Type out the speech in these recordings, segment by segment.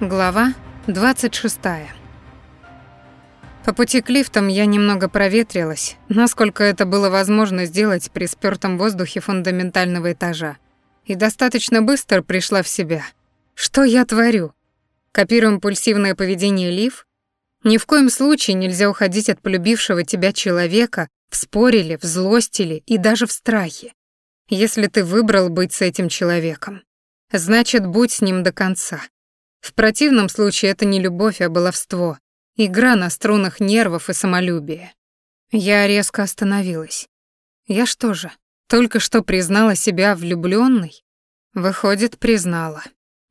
Глава 26. По пути к лифтам я немного проветрилась, насколько это было возможно сделать при спёртом воздухе фундаментального этажа, и достаточно быстро пришла в себя. Что я творю? Копирую импульсивное поведение Лив? Ни в коем случае нельзя уходить от полюбившего тебя человека в споре ли, в злости ли и даже в страхе. Если ты выбрал быть с этим человеком, значит, будь с ним до конца. В противном случае это не любовь, а баловство, игра на струнах нервов и самолюбия. Я резко остановилась. Я что же, только что признала себя влюблённой? Выходит, признала.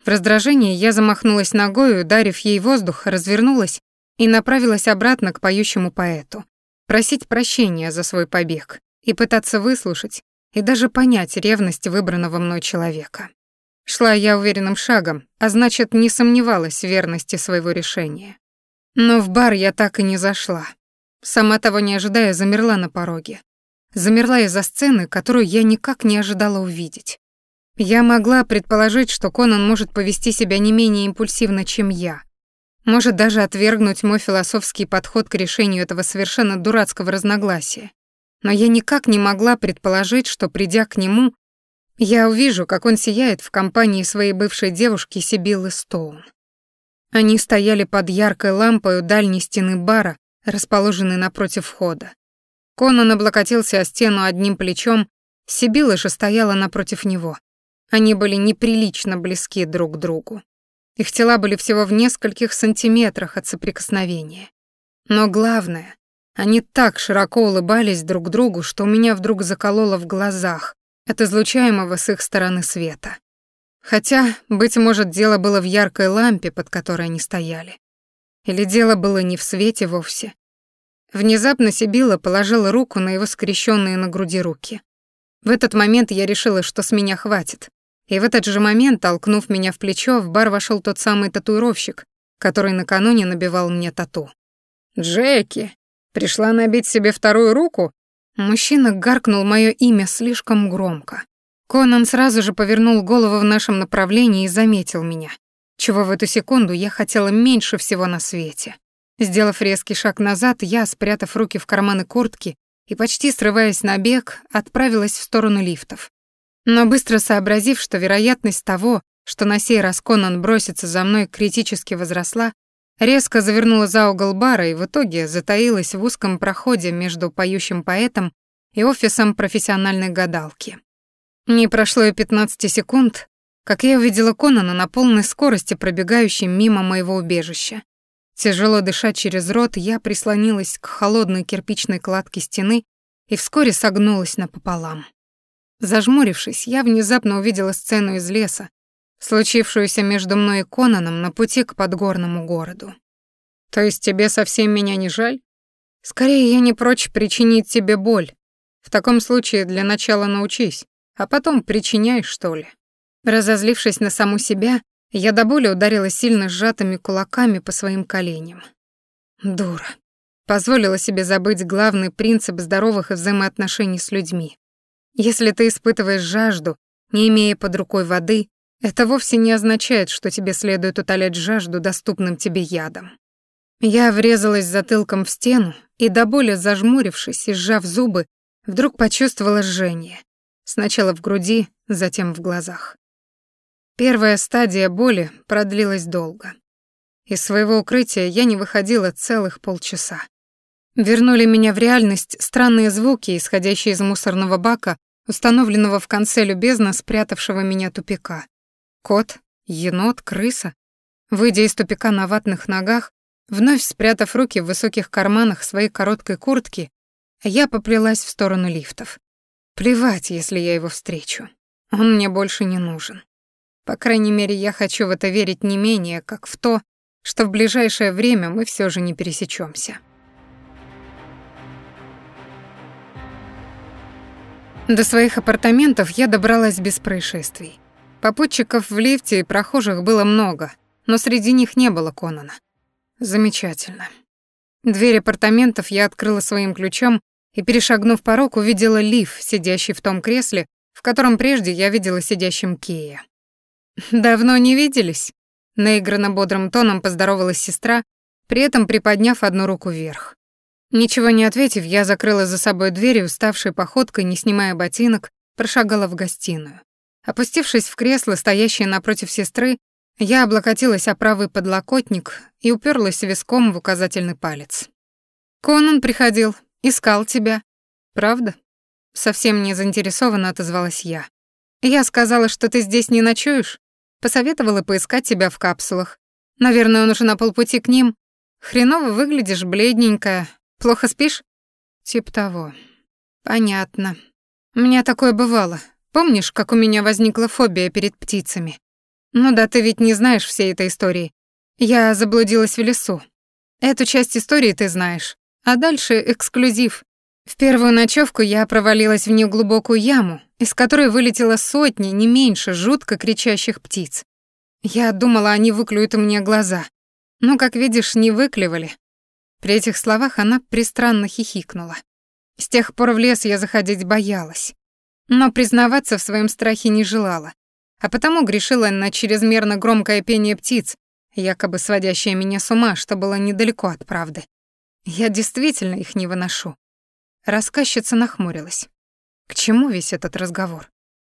В раздражении я замахнулась ногой, ударив ей воздух, развернулась и направилась обратно к поющему поэту. Просить прощения за свой побег и пытаться выслушать и даже понять ревность выбранного мной человека. Шла я уверенным шагом, а значит, не сомневалась в верности своего решения. Но в бар я так и не зашла. Сама того не ожидая, замерла на пороге. Замерла из-за сцены, которую я никак не ожидала увидеть. Я могла предположить, что Конан может повести себя не менее импульсивно, чем я. Может даже отвергнуть мой философский подход к решению этого совершенно дурацкого разногласия. Но я никак не могла предположить, что, придя к нему, я увижу, как он сияет в компании своей бывшей девушки Сибиллы Стоун. Они стояли под яркой лампой у дальней стены бара, расположенной напротив входа. Конан облокотился о стену одним плечом, Сибилла же стояла напротив него. Они были неприлично близки друг к другу. Их тела были всего в нескольких сантиметрах от соприкосновения. Но главное, они так широко улыбались друг другу, что у меня вдруг закололо в глазах, от излучаемого с их стороны света. Хотя, быть может, дело было в яркой лампе, под которой они стояли. Или дело было не в свете вовсе. Внезапно Сибила положила руку на его скрещенные на груди руки. В этот момент я решила, что с меня хватит. И в этот же момент, толкнув меня в плечо, в бар вошел тот самый татуировщик, который накануне набивал мне тату. «Джеки, пришла набить себе вторую руку?» Мужчина гаркнул мое имя слишком громко. Конан сразу же повернул голову в нашем направлении и заметил меня, чего в эту секунду я хотела меньше всего на свете. Сделав резкий шаг назад, я, спрятав руки в карманы куртки и почти срываясь на бег, отправилась в сторону лифтов. Но быстро сообразив, что вероятность того, что на сей раз Конан бросится за мной, критически возросла, резко завернула за угол бара и в итоге затаилась в узком проходе между поющим поэтом и офисом профессиональной гадалки. Не прошло и 15 секунд, как я увидела Конана на полной скорости, пробегающим мимо моего убежища. Тяжело дыша через рот, я прислонилась к холодной кирпичной кладке стены и вскоре согнулась напополам. Зажмурившись, я внезапно увидела сцену из леса, случившуюся между мной и Конаном на пути к подгорному городу. То есть тебе совсем меня не жаль? Скорее, я не прочь причинить тебе боль. В таком случае для начала научись, а потом причиняй, что ли. Разозлившись на саму себя, я до боли ударила сильно сжатыми кулаками по своим коленям. Дура. Позволила себе забыть главный принцип здоровых взаимоотношений с людьми. Если ты испытываешь жажду, не имея под рукой воды, это вовсе не означает, что тебе следует утолять жажду доступным тебе ядом. Я врезалась затылком в стену и до боли зажмурившись и сжав зубы, вдруг почувствовала жжение. Сначала в груди, затем в глазах. Первая стадия боли продлилась долго. Из своего укрытия я не выходила целых полчаса. Вернули меня в реальность странные звуки, исходящие из мусорного бака, установленного в конце любезно спрятавшего меня тупика. Кот, енот, крыса. Выйдя из тупика на ватных ногах, вновь спрятав руки в высоких карманах своей короткой куртки, я поплелась в сторону лифтов. Плевать, если я его встречу. Он мне больше не нужен. По крайней мере, я хочу в это верить не менее, как в то, что в ближайшее время мы все же не пересечемся. До своих апартаментов я добралась без происшествий. Попутчиков в лифте и прохожих было много, но среди них не было Конана. Замечательно. Дверь апартаментов я открыла своим ключом и, перешагнув порог, увидела Лив, сидящий в том кресле, в котором прежде я видела сидящим Кея. «Давно не виделись?» Наигранно бодрым тоном поздоровалась сестра, при этом приподняв одну руку вверх. Ничего не ответив, я закрыла за собой дверь и уставшей походкой, не снимая ботинок, прошагала в гостиную. Опустившись в кресло, стоящее напротив сестры, я облокотилась о правый подлокотник и уперлась виском в указательный палец. «Конан приходил, искал тебя. Правда?» Совсем не заинтересованно отозвалась я. «Я сказала, что ты здесь не ночуешь?» Посоветовала поискать тебя в капсулах. Наверное, он уже на полпути к ним. Хреново выглядишь, бледненькая. Плохо спишь? Тип того. Понятно. У меня такое бывало. Помнишь, как у меня возникла фобия перед птицами? Ну да, ты ведь не знаешь всей этой истории. Я заблудилась в лесу. Эту часть истории ты знаешь. А дальше эксклюзив. В первую ночевку я провалилась в неглубокую яму, из которой вылетело сотни, не меньше, жутко кричащих птиц. Я думала, они выклюют мне глаза. Но, как видишь, не выклевали. При этих словах она пристранно хихикнула. С тех пор в лес я заходить боялась. Но признаваться в своем страхе не желала. А потому грешила на чрезмерно громкое пение птиц, якобы сводящее меня с ума, что было недалеко от правды. Я действительно их не выношу. Рассказчица нахмурилась. К чему весь этот разговор?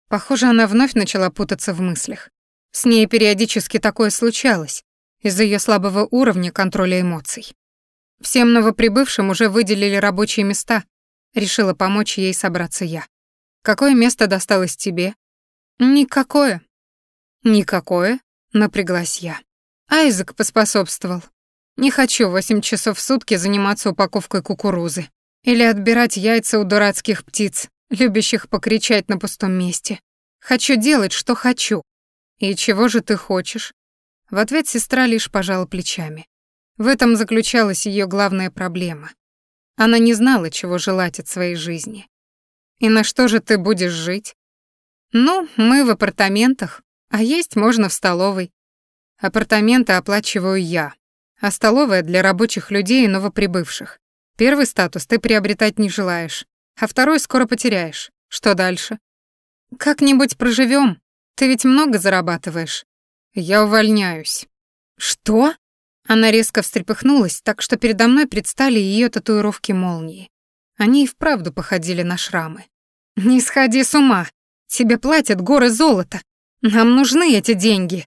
Похоже, она вновь начала путаться в мыслях. С ней периодически такое случалось из-за ее слабого уровня контроля эмоций. Всем новоприбывшим уже выделили рабочие места. Решила помочь ей собраться я. Какое место досталось тебе? Никакое. Никакое, напряглась я. Айзек поспособствовал. Не хочу восемь часов в сутки заниматься упаковкой кукурузы или отбирать яйца у дурацких птиц любящих покричать на пустом месте. Хочу делать, что хочу. И чего же ты хочешь? В ответ сестра лишь пожала плечами. В этом заключалась ее главная проблема. Она не знала, чего желать от своей жизни. И на что же ты будешь жить? Ну, мы в апартаментах, а есть можно в столовой. Апартаменты оплачиваю я, а столовая для рабочих людей и новоприбывших. Первый статус ты приобретать не желаешь, а второй скоро потеряешь. Что дальше? Как-нибудь проживем. Ты ведь много зарабатываешь. Я увольняюсь. Что? Она резко встрепыхнулась, так что передо мной предстали ее татуировки молнии. Они и вправду походили на шрамы. Не сходи с ума. Тебе платят горы золота. Нам нужны эти деньги.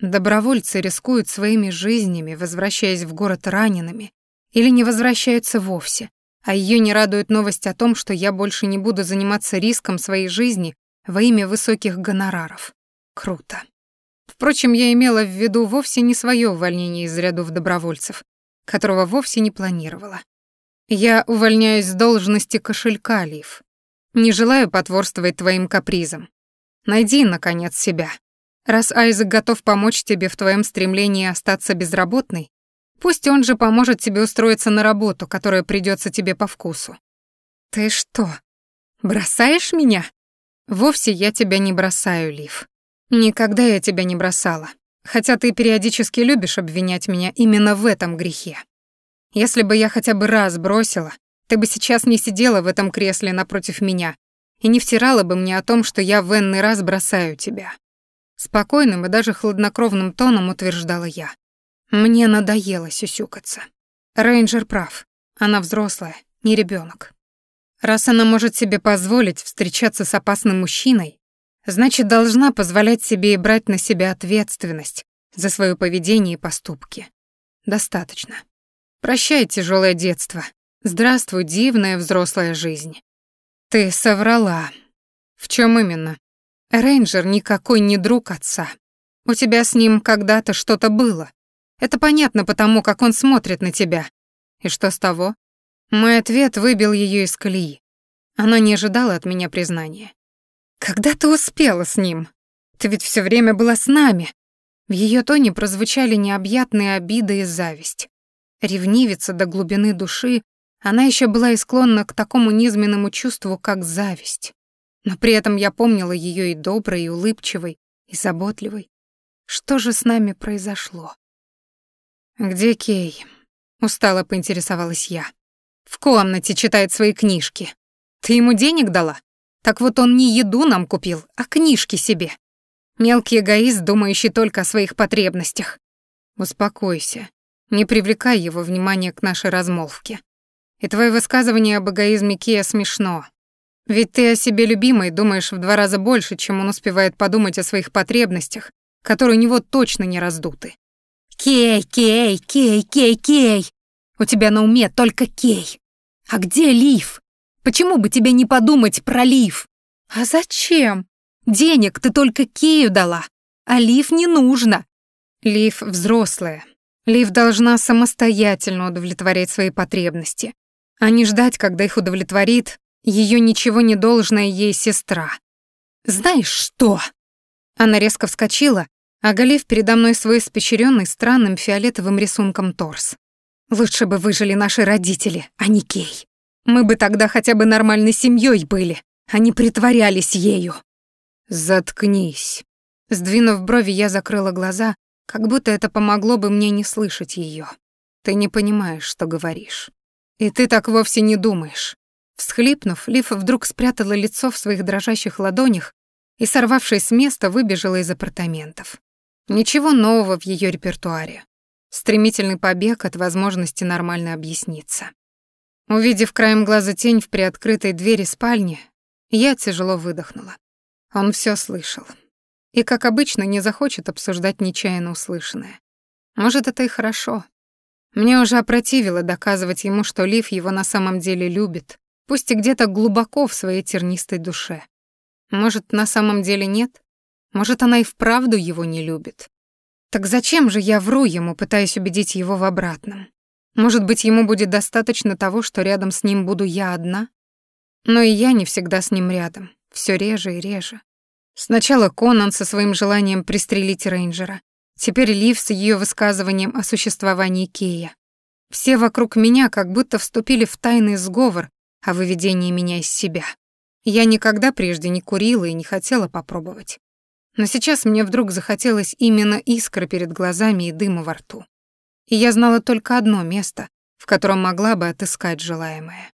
Добровольцы рискуют своими жизнями, возвращаясь в город ранеными, или не возвращаются вовсе. А ее не радует новость о том, что я больше не буду заниматься риском своей жизни во имя высоких гонораров. Круто. Впрочем, я имела в виду вовсе не свое увольнение из рядов добровольцев, которого вовсе не планировала. Я увольняюсь с должности кошелька, Лив. Не желаю потворствовать твоим капризам. Найди, наконец, себя. Раз Айзек готов помочь тебе в твоем стремлении остаться безработной, Пусть он же поможет тебе устроиться на работу, которая придется тебе по вкусу. Ты что, бросаешь меня? Вовсе я тебя не бросаю, Лив. Никогда я тебя не бросала, хотя ты периодически любишь обвинять меня именно в этом грехе. Если бы я хотя бы раз бросила, ты бы сейчас не сидела в этом кресле напротив меня и не втирала бы мне о том, что я в энный раз бросаю тебя. Спокойным и даже хладнокровным тоном утверждала я. Мне надоело сюсюкаться. Рейнджер прав. Она взрослая, не ребенок. Раз она может себе позволить встречаться с опасным мужчиной, значит, должна позволять себе и брать на себя ответственность за свое поведение и поступки. Достаточно. Прощай тяжелое детство. Здравствуй, дивная взрослая жизнь. Ты соврала. В чем именно? Рейнджер никакой не друг отца. У тебя с ним когда-то что-то было. Это понятно потому, как он смотрит на тебя. И что с того? Мой ответ выбил ее из колеи. Она не ожидала от меня признания. «Когда ты успела с ним? Ты ведь все время была с нами». В ее тоне прозвучали необъятные обиды и зависть. Ревнивица до глубины души, она еще была и склонна к такому низменному чувству, как зависть. Но при этом я помнила ее и доброй, и улыбчивой, и заботливой. Что же с нами произошло? «Где Кей?» — устало поинтересовалась я. «В комнате читает свои книжки. Ты ему денег дала? Так вот он не еду нам купил, а книжки себе». Мелкий эгоист, думающий только о своих потребностях. Успокойся. Не привлекай его внимание к нашей размолвке. И твое высказывание об эгоизме Кея смешно. Ведь ты о себе любимой думаешь в два раза больше, чем он успевает подумать о своих потребностях, которые у него точно не раздуты. Кей, Кей, Кей, Кей, Кей. У тебя на уме только Кей. А где Лив? Почему бы тебе не подумать про Лив? А зачем? Денег ты только Кею дала, а Лив не нужно. Лив взрослая. Лив должна самостоятельно удовлетворять свои потребности, а не ждать, когда их удовлетворит ее ничего не должная ей сестра. «Знаешь что?» Она резко вскочила, оголив передо мной свой испещренный странным фиолетовым рисунком торс. «Лучше бы выжили наши родители, а не Кей. Мы бы тогда хотя бы нормальной семьей были, а не притворялись ею». «Заткнись». Сдвинув брови, я закрыла глаза, как будто это помогло бы мне не слышать ее. Ты не понимаешь, что говоришь. И ты так вовсе не думаешь. Всхлипнув, Лиф вдруг спрятала лицо в своих дрожащих ладонях и, сорвавшись с места, выбежала из апартаментов. Ничего нового в ее репертуаре. Стремительный побег от возможности нормально объясниться. Увидев краем глаза тень в приоткрытой двери спальни, я тяжело выдохнула. Он все слышал. И, как обычно, не захочет обсуждать нечаянно услышанное. Может, это и хорошо. Мне уже опротивило доказывать ему, что Лив его на самом деле любит, пусть и где-то глубоко в своей тернистой душе. Может, на самом деле нет? Может, она и вправду его не любит? Так зачем же я вру ему, пытаясь убедить его в обратном? Может быть, ему будет достаточно того, что рядом с ним буду я одна? Но и я не всегда с ним рядом, все реже и реже. Сначала Конан со своим желанием пристрелить рейнджера, теперь Лив с ее высказыванием о существовании Кея. Все вокруг меня как будто вступили в тайный сговор о выведении меня из себя. Я никогда прежде не курила и не хотела попробовать. Но сейчас мне вдруг захотелось именно искры перед глазами и дыма во рту. И я знала только одно место, в котором могла бы отыскать желаемое.